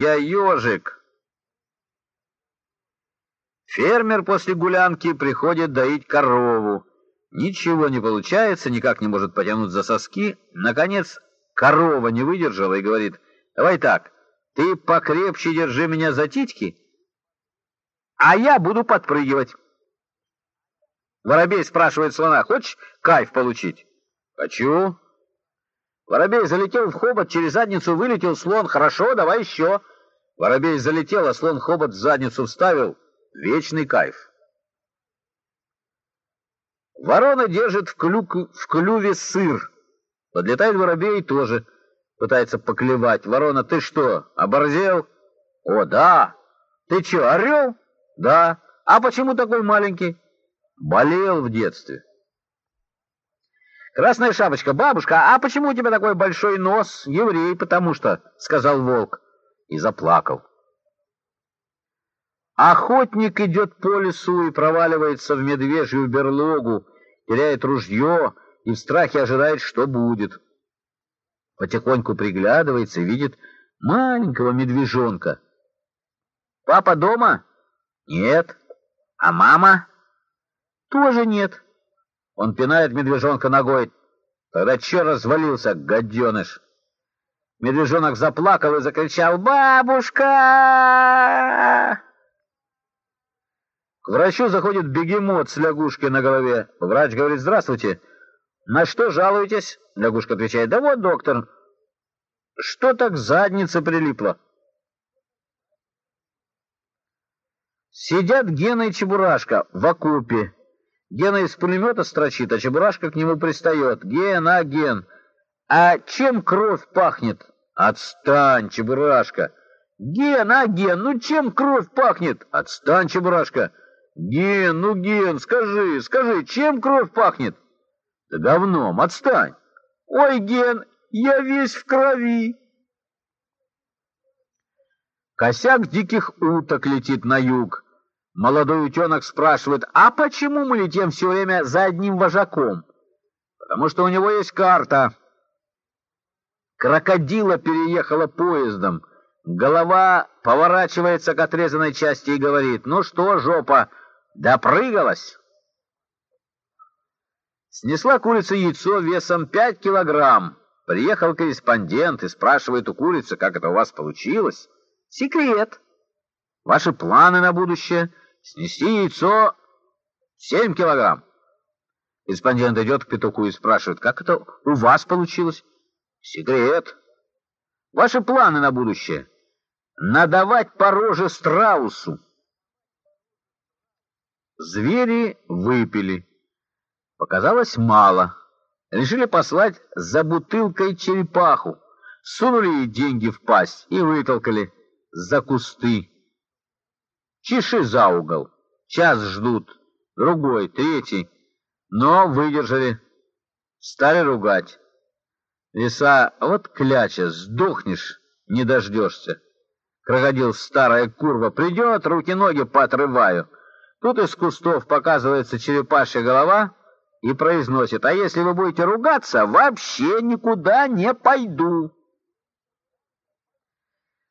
Я ежик. Фермер после гулянки приходит доить корову. Ничего не получается, никак не может потянуть за соски. Наконец, корова не выдержала и говорит, «Давай так, ты покрепче держи меня за титьки, а я буду подпрыгивать». Воробей спрашивает слона, «Хочешь кайф получить?» «Хочу». Воробей залетел в хобот, через задницу вылетел слон. «Хорошо, давай еще». Воробей залетел, а слон хобот в задницу вставил. Вечный кайф. Ворона держит в, клюк, в клюве сыр. Подлетает воробей тоже пытается поклевать. Ворона, ты что, оборзел? О, да. Ты что, орел? Да. А почему такой маленький? Болел в детстве. Красная шапочка, бабушка, а почему у тебя такой большой нос? Еврей, потому что, сказал волк и заплакал. Охотник идет по лесу и проваливается в медвежью берлогу, теряет ружье и в страхе ожидает, что будет. Потихоньку приглядывается и видит маленького медвежонка. «Папа дома?» «Нет». «А мама?» «Тоже нет». Он пинает медвежонка ногой. Тогда че развалился, гаденыш? Медвежонок заплакал и закричал «Бабушка!» К врачу заходит бегемот с лягушкой на голове. Врач говорит, здравствуйте. На что жалуетесь? Лягушка отвечает, да вот, доктор, что так к заднице прилипло? Сидят Гена и Чебурашка в окопе. Гена из пулемета строчит, а Чебурашка к нему пристает. Ген, а, Ген, а чем кровь пахнет? Отстань, Чебурашка. Ген, а, Ген, ну чем кровь пахнет? Отстань, Чебурашка. Ген, ну, Ген, скажи, скажи, чем кровь пахнет? Да говном, отстань. Ой, Ген, я весь в крови. Косяк диких уток летит на юг. Молодой утенок спрашивает, а почему мы летим все время за одним вожаком? Потому что у него есть карта. Крокодила переехала поездом. Голова поворачивается к отрезанной части и говорит, ну что, жопа, Допрыгалась. Снесла курица яйцо весом 5 килограмм. Приехал корреспондент и спрашивает у курицы, как это у вас получилось. Секрет. Ваши планы на будущее. Снести яйцо 7 килограмм. Корреспондент идет к петуху и спрашивает, как это у вас получилось. Секрет. Ваши планы на будущее. Надавать по роже страусу. Звери выпили. Показалось мало. Решили послать за бутылкой черепаху. Сунули ей деньги в пасть и вытолкали за кусты. Чеши за угол. Час ждут. Другой, третий. Но выдержали. Стали ругать. Лиса, вот кляча, сдохнешь, не дождешься. Крокодил, старая курва, придет, руки-ноги поотрываю. Тут из кустов показывается черепашья голова и произносит, «А если вы будете ругаться, вообще никуда не пойду».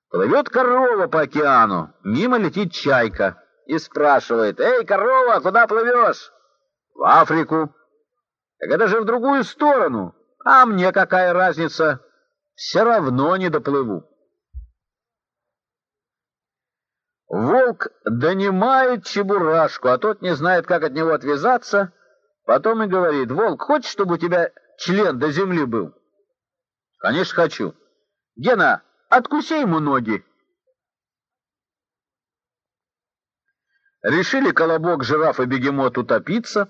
Плывет корова по океану, мимо летит чайка и спрашивает, «Эй, корова, куда плывешь?» «В Африку». «Так это же в другую сторону, а мне какая разница? Все равно не доплыву». Волк донимает Чебурашку, а тот не знает, как от него отвязаться. Потом и говорит, «Волк, хочешь, чтобы у тебя член до земли был?» «Конечно, хочу». «Гена, откуси ему ноги». Решили колобок, жираф и бегемот утопиться.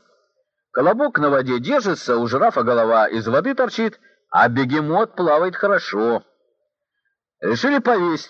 Колобок на воде держится, у жирафа голова из воды торчит, а бегемот плавает хорошо. Решили повесить